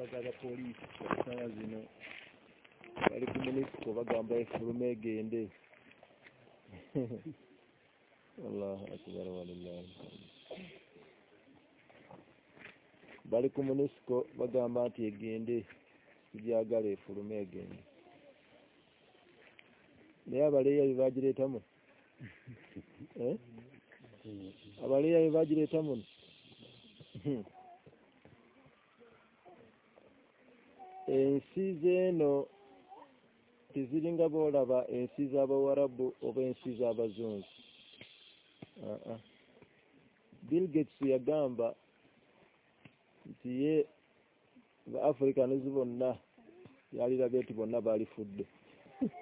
embaga abapoliisi sawa zino. Bali ku munisiko bagamba efuluma egende allahu akbar walillahi bali ku munisiko bagamba nti egende sigyagala efuluma egende naye abaleeya bebagireetamu eh? abaleeya bebagireetamu ensi zeeno teziringa boolaba ensi z'abawarabu oba ensi z'abazungu. Bill gates yagamba nti ye ba africans bonna yalirabye nti bonna baalifudde.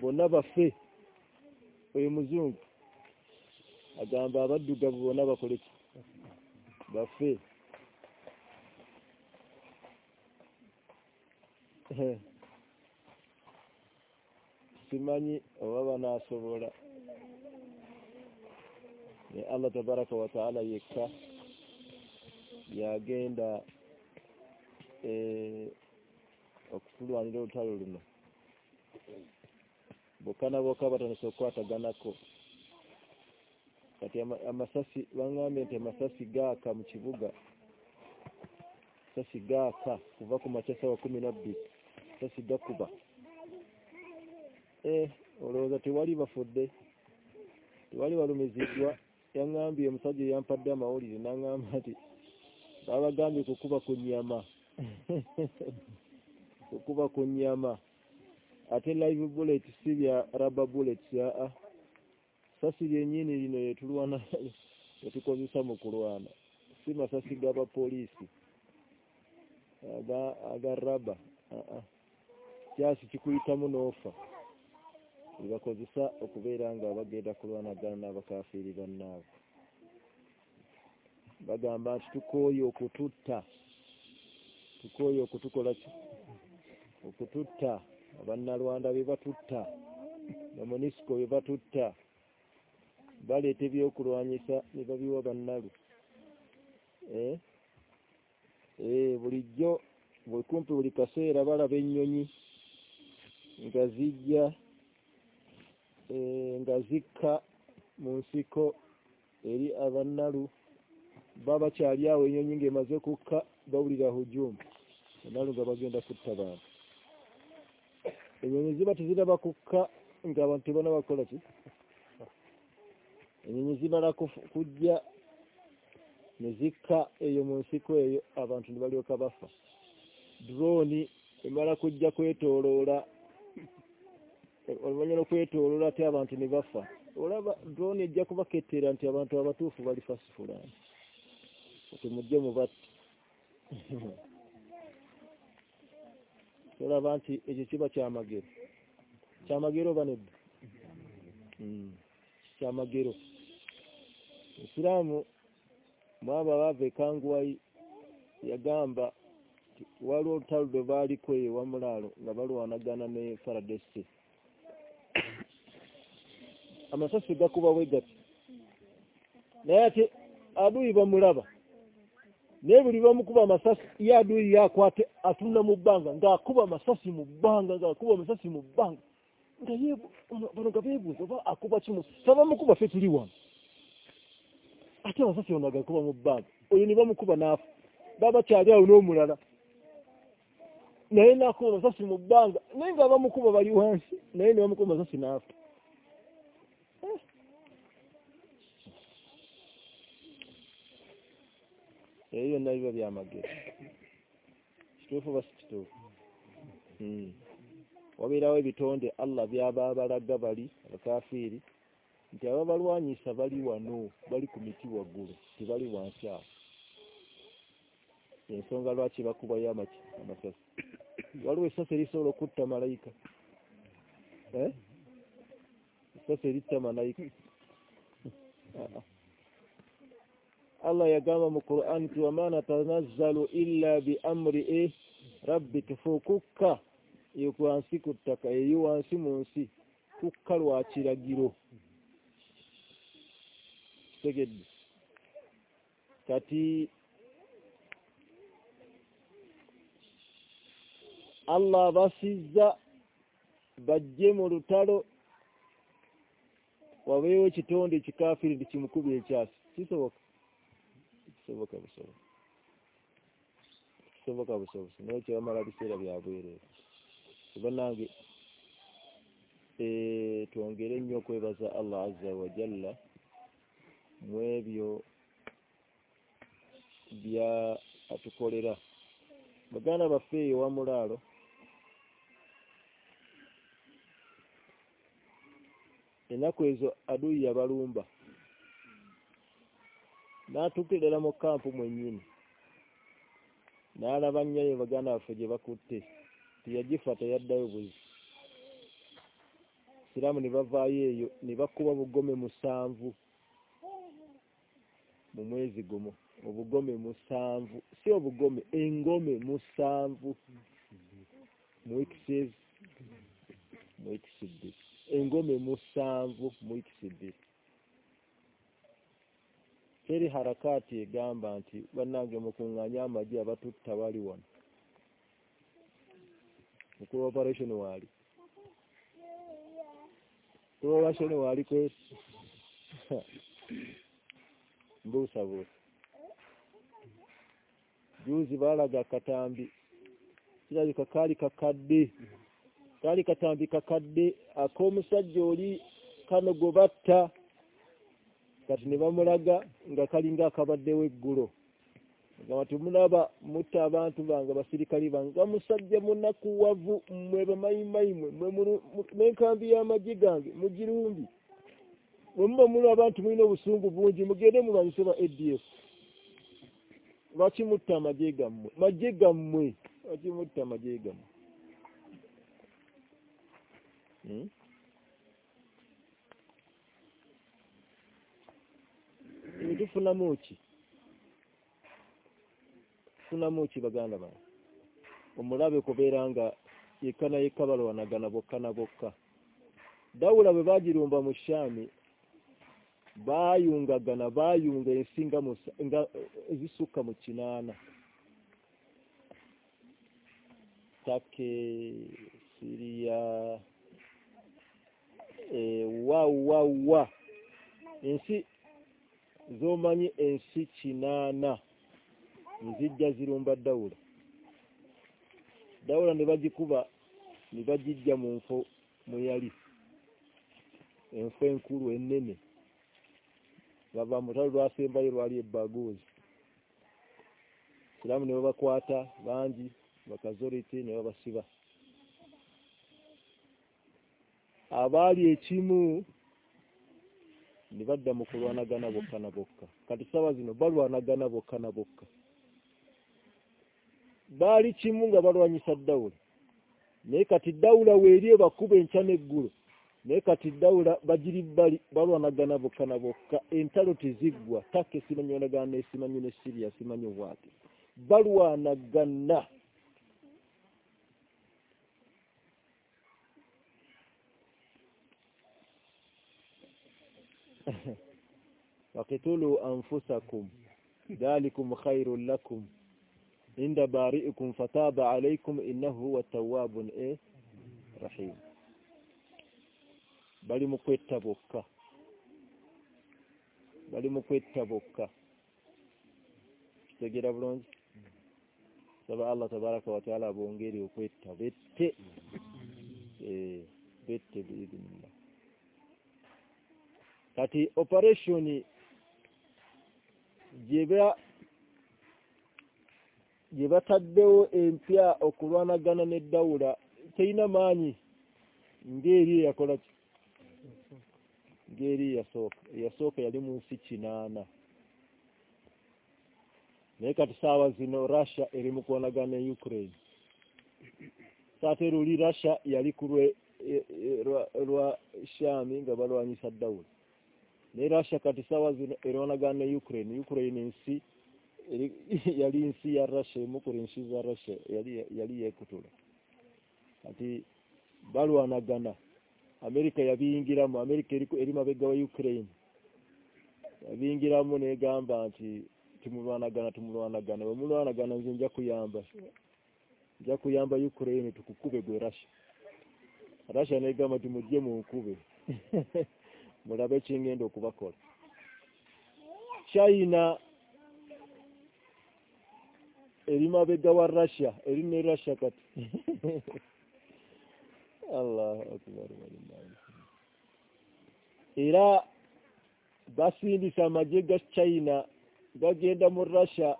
Bonna bafe oyo muzungu agamba abaddugavu bonna bakole ki simanyi oba banaasobola. Ne allah tabaraka wataala yekka yagenda okutulwanira olutalo luno. Bokka na bokka batandise okukwataganako. Kati amasasi baŋambye nti amasasi gaaka mu kibuga. Masasi gaaka kuva ku makya sawa kumi nabbiri masasi gakuba olowooza tewali bafudde. Tewali balumiziddwa. Yaŋambye omusajja eyampadde amawulire naŋŋamba nti babagambye kukuba ku nyama kukuba ku nyama ate live bullet si bya rubber bullets aa. Sasi lyenyini lino lyetulwana lyetukozesa mu kulwana. Si masasi g'abapoliisi aga aga raba aa kyasi kikuyitamu n'ofa webakozesa okubeera nga bagenda kulwanagana n'abakafiiri bannaabo bagamba nti tukooye okututta. Tukooye okutukola ki? Okututta. Abannalwanda be batutta. Bamunisiko be batutta. Baleeta ebyokulwanyisa ne babiwa bannalu. Bulijjo bwekumpi buli kaseera balaba ennyonyi nga zijja nga zikka mu nsiko eri abannalu. Baba bakyali awo ennyonyi ng'emaze kukka bawulira hujumu abannalu nga bagenda kutta bantu. Ennyonyi ziba teziraba kukka ng'abantu tebana bakola ki? Ennyonyi zimala kujja ne zikka eyo mu nsiko eyo abantu ne balyoka bafa. Droni emala kujja kwetooloola oluvanyuma okwetooloola ate abantu ne bafa. Olaba droni ejja kubakettera nti abantu abatuufu bali fasifulani temujje mubatti tolaba nti ekyo kiba kyamagero kyamagero oba nedda kyamagero isiraamu mwaba baava ekanguwayi yagamba waliwo olutalo lwe baaliko eyo wamulaalo nga balwanagana ne faradese amasasi gakuba bwe gati? Naye ate aduyi bamulaba. Naye buli bamukuba amasasi ye aduyi yakwate atunula mu bbanga ng'akuba amasasi mu bbanga ng'akuba amasasi mu bbanga. Nga ye bano nga beebuuza oba akuba kimu sabamukuba fe tuli wano. Ate amasasi ono agakuba mu bbanga oyo ne bamukuba n'afa. Baba bakyali awo n'omulala. Naye n'akuba amasasi mu bbanga naye nga bamukuba bali wansi naye ne bamukuba amasasi n'afa eyo byonna biba byamagero kituufu oba si kituufu wabeerawo ebitonde allah byaba balaga bali abakafiiri nti ababalwanyisa bali wano bali ku miti waggulu tebali wansi awo. Ensonga lwaki bakubayo amasasi? Waliwo essasi erisobola okutta malayika sasa eritta malayika Allah yagamba mu Qur'an nti wama natanazzalu illa bi amri e rabbi kufukukka eyo wansi ku ttaka eyo wansi mu nsi kukka lwa kiragiro kitegedde kati Allah abasizza bajje mu lutalo wabeewo ekitonde ekikafiri nti kimukubye ekyasi kisoboka kisoboka busoboka kisoboka busobosi naye kyebamala biseera byabwereere kubanange twongere nnyo okwebaza allah azza wajalla mu ebyo bya atukolera. Baganda baffe eyo wamulaalo ennaku ezo aduyi yabalumba. N'atuukirira mu kampu mwennyini n'alaba nnyayo baganda baffe gye bakutte. Teyagifa teyaddayo buzi. Siraamu ne bavaayo eyo ne bakuba bugome musanvu mu mwezi gumu. Obugome musanvu si obugome engome musanvu. Mu wikisiezi mu wikisi bbiri engome musanvu mu bbiri teri harakaati egamba nti bannange mukuŋŋanye amagye abatutta bali wano. Mukulu operation waali. Mukulu operation waali kwesi mbuusabuusa juuzi baalaga akatambi kirabika kaali kakadde kaali katambi kakadde ak'omusajja oli kano gwe batta kati ne bamulaga nga kalinga akabaddewo eggulo agamba timulaba mutta abantu bange basirikali bange nga musajja munakuwavu mmwe bamayimayi mwe n'enkambi y'amagye gange mugirumbi. Bwe muba mulaba nti mulina obusungu bungi mugende mulwanyise ba adf lwaki mutta amagye gammwe? Magye gammwe. Lwaki mutta amagye gammwe tufunamu ki tufunamu ki baganda bange omulabe kubeera nga yekka na yekka balwanagana bokka na bokka. Dawula bwe bagirumba mu shaami baayungagana baayunga ensi nga ezisukka mu kinaana. Take siriya wa wa. Wa ensi zomanyi ensi kinaana. Nezijja zirumba dawula dawula ne bagikuba ne bagijja mu nfo mweyali enfo enkulu ennene. Bava mutalo lwasembayo lwali ebaguzi siramu ne babakwata bangi bakazoriti ne babasiba abaali ekimu ne badda mu kulwanagana bokka na bokka. Kati saawa zino balwanagana bokka na bokka. Baali kimu nga balwanyisa dawula naye kati dawula weeri ebakuba enkya n'eggulo naye kati dawula bagiri bali balwanagana bokka na bokka. Entalo teziggwa take simanyi wanagana nesimanyi ne siriya simanyi bwati balwanagana wakitulu anfusakum. Dhalikum khairun lakum. Inda bari'ikum fataba alaykum innahu huwa tawwabun e rahim. Bali mu kwetta bokka. Bali mu kwetta bokka. Kitegera bulungi. Saba allah tabaraka wataala abongeri okwetta bette. Bette biidinillah kati operation gye bataddewo empya okulwanagana ne dawula terina maanyi ng'eri eyakola ki? Ng'eri eyasooka eyasooka yali mu nsi kinaana. Naye kati saawa zino russia eri mu kwanagana ne ukraine. Saate luli russia yali ku lwa shami nga balwanyisa dawula naye russia kati saawa zino erwanagana ne ukraine. Ukraine ensi yali nsi ya russia emu ku nsi za russia yali yekutula kati balwanagana. Amerika yabiyingiramu amerika eri mabega wa ukraine. Yabiyingiramu negamba nti tumulwanagana tumulwanagana. Bwe mulwanagana nze nja kuyamba. Nja kuyamba ukraine tukukube gwe russia. Russia negamba ti mujje munkube mulabe kingenda okubakola. China eri mabega wa russia eri ne russia kati. Allahu akbar era basindisa amagye ga china gagenda mu russia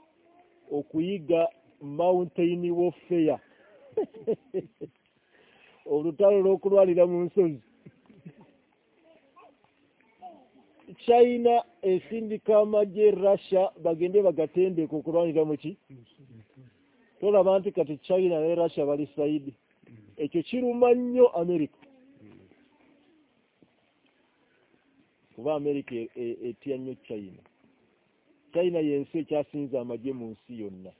okuyiga mountain warfare. Olutalo lw'okulwalira mu nsozi china esindika amagye russia bagende bagatendeka okulwanira muki tolaba nti kati china ne russia bali saidi. Ekyo kiruma nnyo america. Kuba america etya nnyo china. China yensi ekyasinza amagye mu nsi yonna.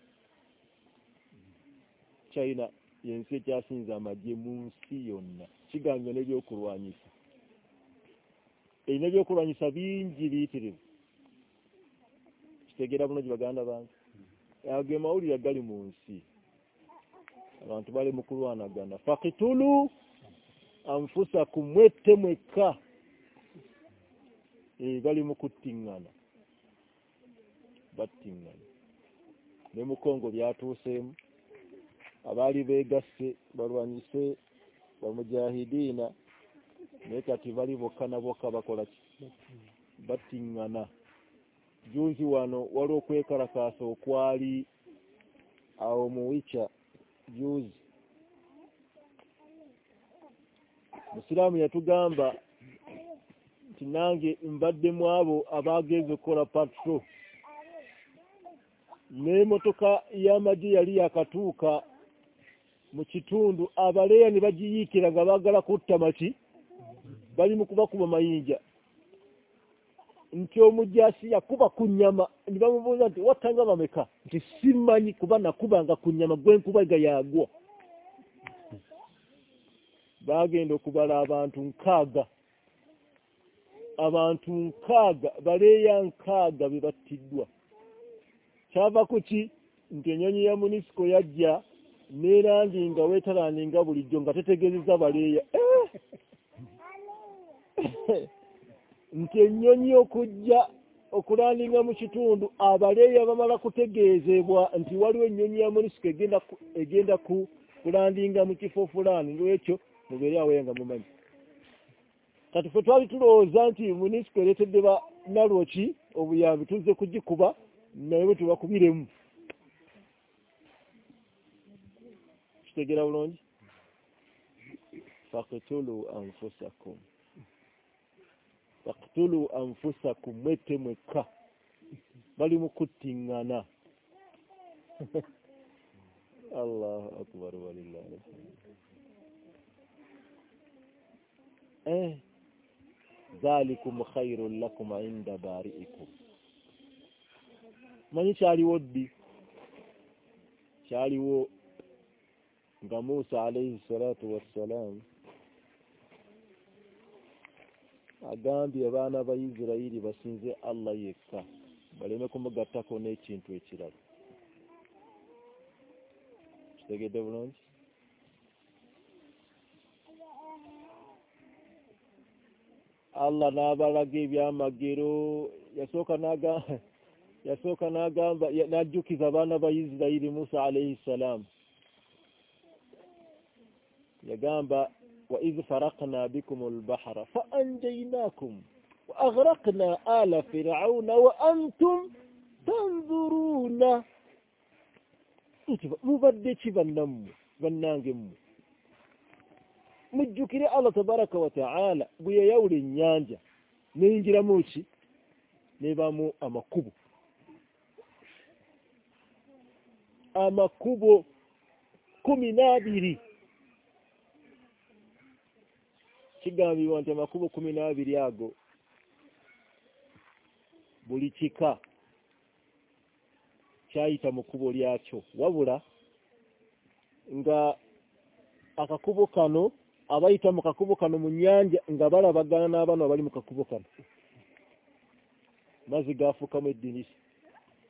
China yensi ekyasinza amagye mu nsi yonna. Kigambye n'ebyokulwanyisa erina ebyokulwanyisa bingi biyitirivu kitegeera bulungi baganda bange. Ago mawulire gali mu nsi. Abantu bali mu kulwanagana. Fakitulu anfusakum mwette mwekka. Bali mu kuttiŋŋana battiŋŋana ne mukongo byatuuseemu. Abaali beegasse balwanyise bamujahidiina naye kati bali bokka na bokka bakola ki? Battiŋŋana juzi wano wali okwekalakaasa okwali awo mu wica juzi. Musiraamu yatugamba nti nange mbadde mu abo abagenze okukola patro n'emotoka y'amagye yali yakatuuka mu kitundu abaleeya ne bagiyiikira nga baagala kutta maki bali mu kubakuba mayinja nti omujasi yakuba ku nnyama ne bamubuuza nti wattanga bameka nti simanyi kuba nakubanga ku nnyama gwenkubaga yagwa. Baagenda okubala abantu nkaaga. Abantu nkaaga baleeya nkaaga be battiddwa. Kyava ku ki? Nti enyonyi ya munisiko yajja neerangi nga weetalaninga bulijjo nga tetegezeza baleeya nti ennyonyi okujja okulandinga mu kitundu abaleeya bamala kutegeezebwa nti waliwo ennyonyi ya munisiko egenda kulandinga mu kifo fulaani lwekyo mubeere aweya nga mumanyi. Kati fe twali tulowooza nti munisiko ereetedde banalwoki obuyambi tuzze kugikuba naye bwe tubakubiremu. Kitegeera bulungi? Fakitulu anfusakum faktulu anfusakum mwette mwekka bali mu kuttiŋŋana allahu akbar walillahi eh dhalikum khairun lakum inda bari'ikum. Manyi kyaliwo ddi? Kyaliwo nga musa alaihi salatu wassalam agambye abaana ba isirayiri basinze allah yekka. Baleme kumugattako n'ekintu ekirala. Kitegedde bulungi? Allah n'abalaga ebyamagero yasooka yasooka n'agamba n'ajjukiza abaana ba isirayiri musa alaihi salaamu yagamba وإذ فرقنا بكم البحر فأنجيناكم وأغرقنا آل فرعون وأنتم تنظرون mubadde ki bannammwe bannange mmwe mujjukire allah tabaraka wataala bwe yayawula ennyanja neyingiramu ki nebamu amakubo amakubo kumi n'abiri kigambibwa nti amakubo kumi n'abiri ago buli kika kyayita mu kkubo lyakyo wabula nga akakubo kano abayita mu kakubo kano mu nnyanja nga balabagana n'abaana abali mu kakubo kano. Mazzi gaafuukamu eddirisa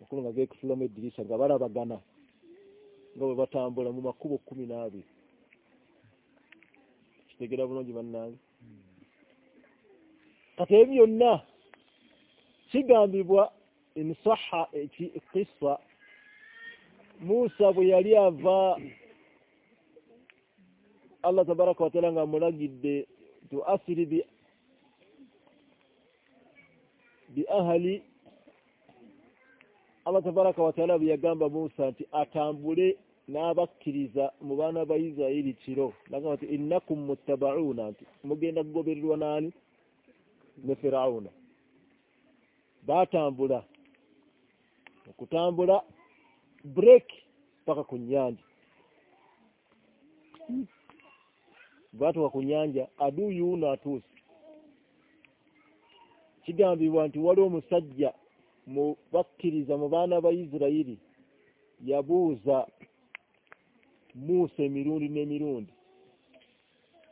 makulu nga geekutulamu eddirisa nga balabagana nga bwe batambula mu makubo kkumi n'abiri. Kitegera bulungi bannange kati ebi byonna kigambibwa emisaha ekisa musa bwe yali ava allah tabaraka wataala nga amulagidde tu asiri bi bi ahali allah tabaraka wataala bwe yagamba musa nti atambule n'abakkiriza mu baana ba isirayiri kiro. Nagamba nti innakum muttabauna. Nti mugenda kugobererwa naani? Ne firawuna. Baatambula. Okutambula break paka ku nyanja baatuka ku nyanja aduyuuno atuuse kigambibwa nti waliwo omusajja mu bakkiriza mu baana ba isirayiri yabuuza musa emirundi n'emirundi.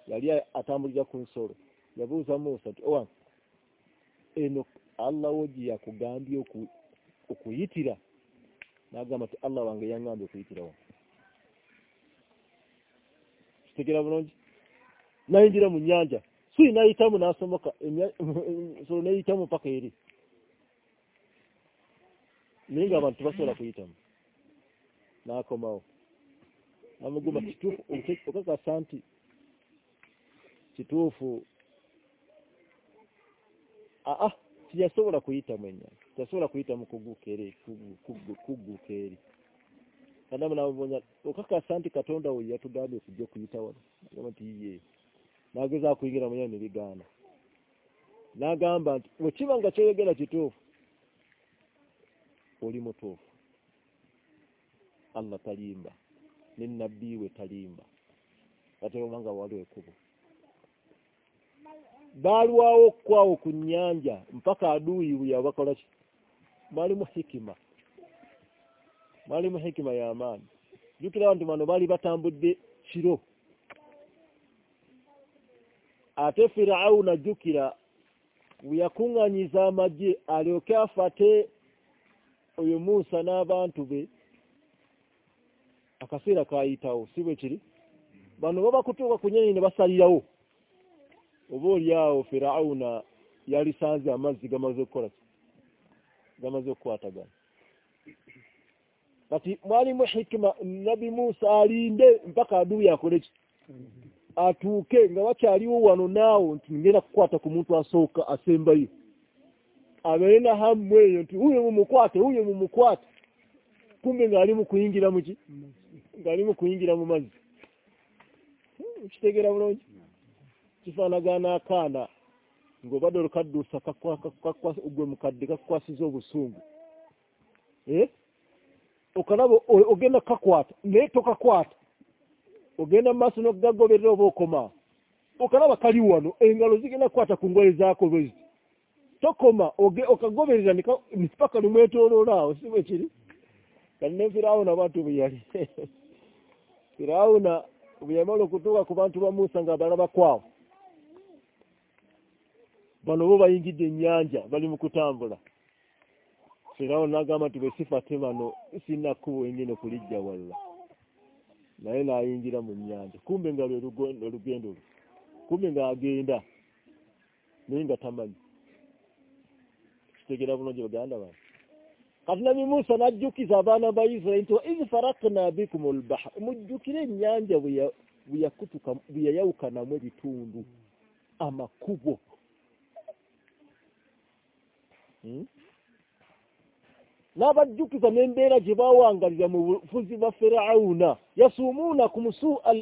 Yali atambulira ku nsolo. Yabuuza musa nti owa eno allah wo gye yakugambye okuyitira? N'agamba nti allah wange yaŋŋambye okuyitira wa kitegera bulungi? Nayingira mu nyanja sui nayitamu n'asomoka ensolo neyitamu paka eri. Naye nga abantu tebasobola kuyitamu. N'akomawo namuguma kituufu okakasa nti kituufu aa tiyasobola kuyitamu enyanja tiyasobola kuyitamu kuguuka eri kugguuka eri kadamu namubunya okakasa nti katonda we yatugambye okujja okuyita wano. Agamba nti iye nagezaako kuyingira munyayo nebigaana n'agamba nti bwekiba nga kyoyogera kituufu oli mutuufu. Allah talimba ne nabbi we talimba. Ateoma nga waliwo ekkubo. Baalwawo okukwawo ku nnyanja mpaka aduuyi bwe yabakola ki? Mwalimu hikima. Mwalimu hikima y'amaani jjukirawo nti bano baali batambudde kiro. Ate firawuna jjukira bwe yakuŋŋanyiza amagye alyoke afate oyo musa n'abantu be akaseera kayitawo si bwe kiri. Bano baba kutuuka ku nyonyi ne basalirawo. Oba oli awo firawuna yalisanze amazzi gamaze okukola gamaze okukwatagana. Kati mwalimu hikima nabi musa alinde mpaka aduuyi akole ki? Atuuke nga bakyaliwo wano naawo nti ngenda kukwata ku muntu asooka asembayo. Abeere na hamu eyo nti huyo mumukwate huyo mumukwate kumbe ng'ali mu kuyingira muki ng'ali mu kuyingira mu mazzi. Kitegeera bulungi. Kifaanagana akaana ng'obadde olukadduusa gwe mukadde kakukwasiza obusungu. Okalaba ogenda kukakwata naye tokakwata. Ogenda mu maaso n'okugagoberera oba okoma. Okalaba kali wano engalo zigenda kukwata ku ngoye zaako bwezi tokoma okagoberera nipaka lumwetooloola awo si bwe kiri kati ne firawuna abantu bwe yali. Firawuna bwe yamala okutuuka ku bantu ba musa nga balaba kwawo bano bo bayingidde ennyanja bali mu kutambula. Firawuna n'agamba nti bwe sifate bano sinakkuba engene kulijja walla. Naye n'ayingira mu nnyanja. Kumbe nga lwe olugendo lwe kumbe ng'agenda naye nga tamanyi. Kitegera bulungi baganda bange kati nabi musa n'ajjukiza abaana ba isirairi nti waizi farakna bikum olbahar mujjukire ennyanja bwe yakutuka bwe yayawukanamu ebitundu amakubo n'abajjukiza n'embeera gye bawangalira mu bufuzi bwa firawuna yasuumuunakum suu al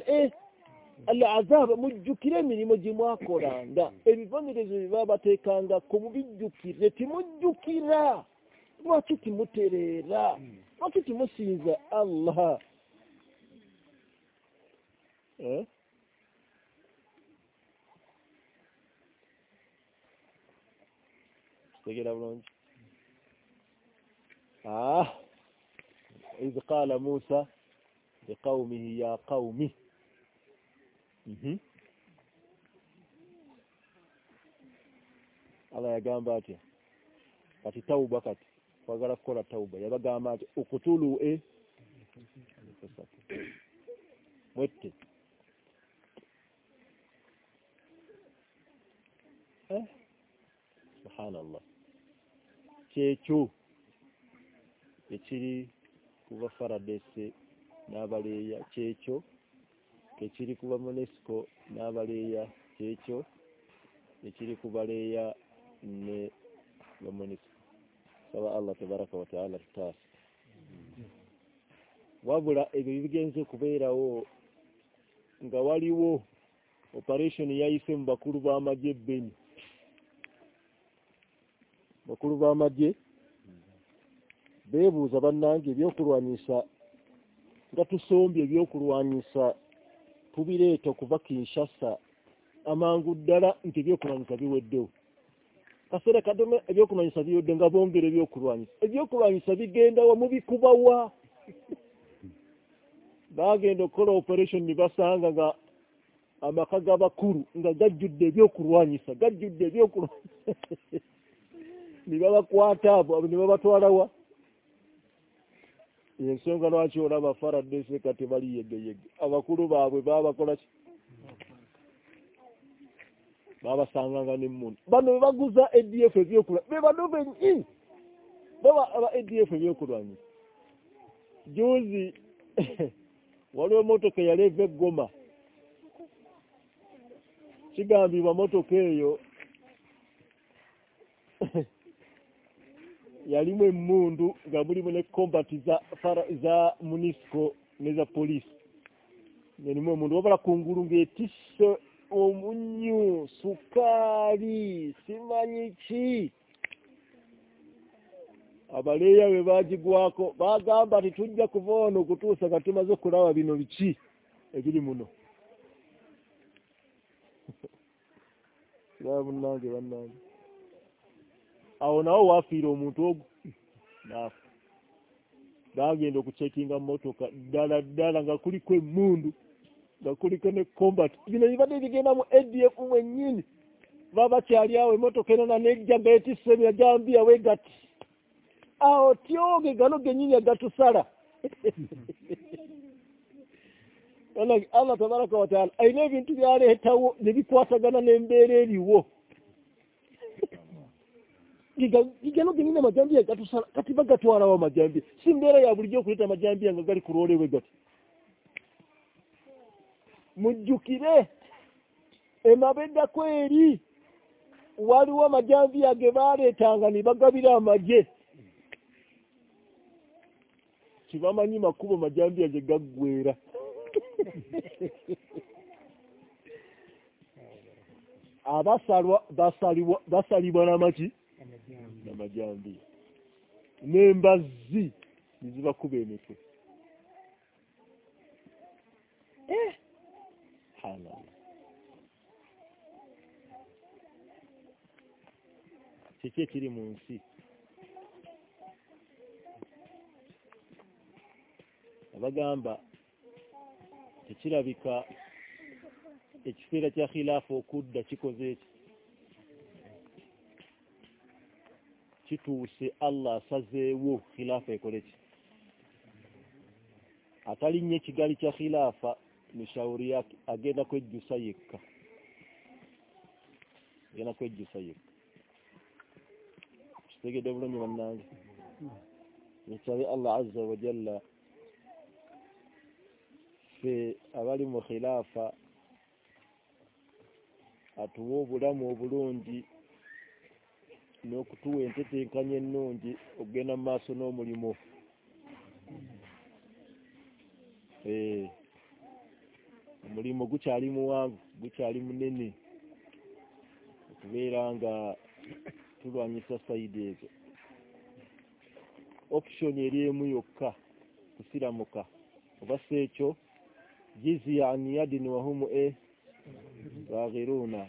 al azab mujjukire emirimu gye mwakolanga ebibonerezo bye babateekangako mubijjukire timujjukira lwaki timutereera lwaki hmm. timusinza allah? Eh? Tegera bulungi. Ah. Idh qala musa liqaumihi ya qaumi mhm. allah yagamba atya kati tawuba kati. Kwagala kukola tawuba yabagamba ati okutulu e anfusakum mwette. Eh, subhanallah. Kyekyo ekiri kuba faradese n'abaleeya kyekyo ekiri kuba munesco n'abaleeya kyekyo ekiri kubaleeya ne bamunesco saba allah tabaraka wataala tutaasa wabula ebyo bigenze kubeerawo nga waliwo operation yayise mu bakulu b'amagye beni. Bakulu b'amagye beebuuza bannange ebyokulwanyisa nga tusombye ebyokulwanyisa tubireeta okuva kinshasa amangu ddala nti ebyokulwanyisa biweddewo kaseera kadome ebyokulwanyisa biwedde nga bongera ebyokulwanyisa. Ebyokulwanyisa bigenda wa mubikubawa bagenda okukola operation ne basanga nga amaka g'abakulu nga gajjudde ebyokulwanyisa gajjudde ebyokulwanyisa. Ne babakwata abo ne babatwalawa ensonga lwaki olaba faradese kati bali yegeyege? Abakulu baabwe babakola ki babasanganga nemmundu bano bebaguza adf ebyokulwa. Be bano bennyini baba aba adf ebyokulwanyisa juzi waliwo emotoka eyali eva eggoma kigambibwa motoka eyo yalimu emmundu nga mulimu ne combat za, munisco neza polisi ngerimu emundu wabala kungulu ng'etisse omunyu sukaali simanyi ki abaleeya bwe bagigwako bagamba ti tujja kuva wano okutuusa nga tumaze okulaba bino biki ebiri muno? Kiraba munnange bannange. Awo nawo waafiira omuntu ogwo naafa bagenda okucekinga motoka ddala ddala nga kuliko emmundu nga kuliko ne combat. Bino bibadde bigenda mu adf mwennyini. Baba bakyali awo emotoka enona nejja nga etisse emyajambiya wegati awo tyoge gano gennyini agatusala allah tabaraka wataala alina ebintu byaleetawo ne bikwatagana n'embeera eriwo. Gigano genyini amajambiya gatusala kati bagatwalawo amajambiya si mbeera ya bulijjo okuleeta amajambiya nga gali ku lwolewe gati mujjukire. Emabeddako eri waliwo amajambiya ge baleetanga ne bagabira amagye. Kibamanyi makubo majambiya gye gaggwera abasalwa basalibwa basalibwa namaki namajambiya n'embazzi nezibakuba emitwe subhanallah kiki ekiri mu nsi abagamba tekirabika ekiseera kya khilaafu okudda kikoze eki kituuse allah asazeewo khilaafa ekole ki? Atalinnye ekigali kya khilaafa mishauri yake agenda kwejjusa yekka agenda kwejjusa yekka kitegedde bulungi bannange. Nsabe allah azza wajalla ffe abali mu khilaafa atuwa obulamu obulungi n'okutuwa entetenkanya ennungi okugenda mu maaso n'omulimu omulimu gukyali muwanvu gukyali munene. Okubeera nga tulwanyisa sayidi ezo. Option eri emu yokka kusiramuka. Oba si ekyo jiziya an yadin wahumu e baghiruna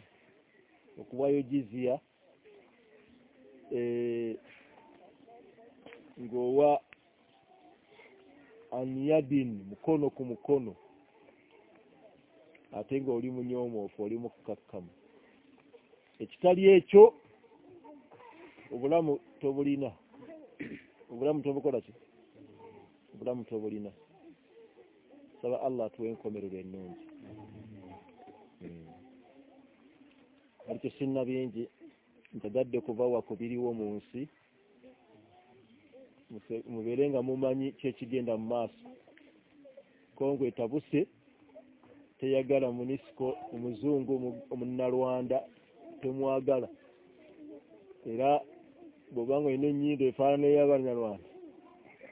okuwayo jiziya ng'owa an yadin mukono ku mukono ate ng'oli munyoomoofu oli mukakkamu. Ekitali ekyo obulamu tobulina. Obulamu tobukola ki? Obulamu tobulina. Saba allah atuwa enkomerero ennungi. Alikyo sinna bingi ntegadde kubawa ku biriwo mu nsi. Mubeere nga mumanyi kyekigenda mu maaso. Kongo etabuse teyagala munisiko omuzungu omunnalwanda temwagala. Era bwobanga olina enyindo efaanana ey'abanyarwanda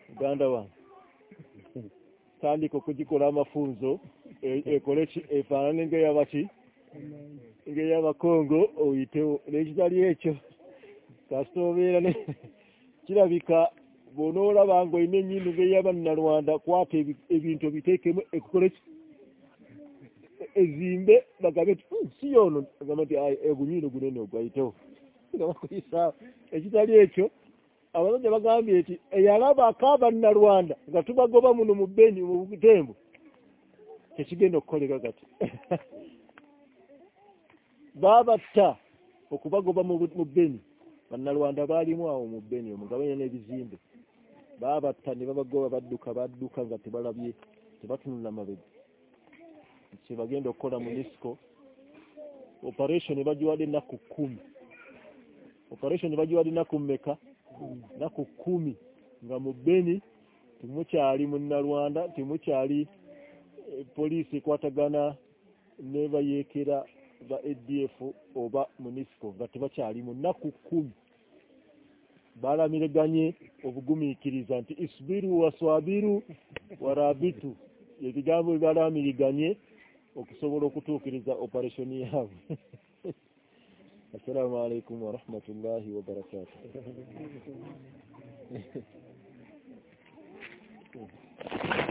muganda wange tandika okugikola amafunzo ekole efaanane ngaeyabaki ngaeyabakongo oyitewo nekitali ekyo. Kasita obeera kirabika bwonoolaba nga olina enyindo ngaeyabannalwanda kwata ebintu obiteekemu ekukole ezimbe bagabe ti si yoono agamba nti ogunyindo gunene ogwayitewo nga bakuyisaawo ekitali ekyo abasajja bagambye nti eyalaba akaabannalwanda nga tubagoba muno mu beni mu butembo. Tekigenda okukoleka kati. Baabatta okubagoba mu beni. Bannalwanda baalimu awo mu beni omugabanya n'ebizimbe. Baabatta ne babagoba badduka badduka nga tebalabye tebatunula mabega kyebagenda okukola mu nisco operation bagiwadde ennaku kkumi operation bagiwadde ennaku mmeka? Ennaku kkumi nga mu beni temukyali munnalwanda temukyali poliisi ekwatagana ne bayeekera ba adf oba munisco nga tebakyali mu nnaku kkumi balamiraganye obugumiikiriza nti isbiru waswabiru warabitu ebigambo bibalamiriganye okusobola okutuukiriza operation yaabwe. Assalamu alaikum warahmatullahi wabarakatuh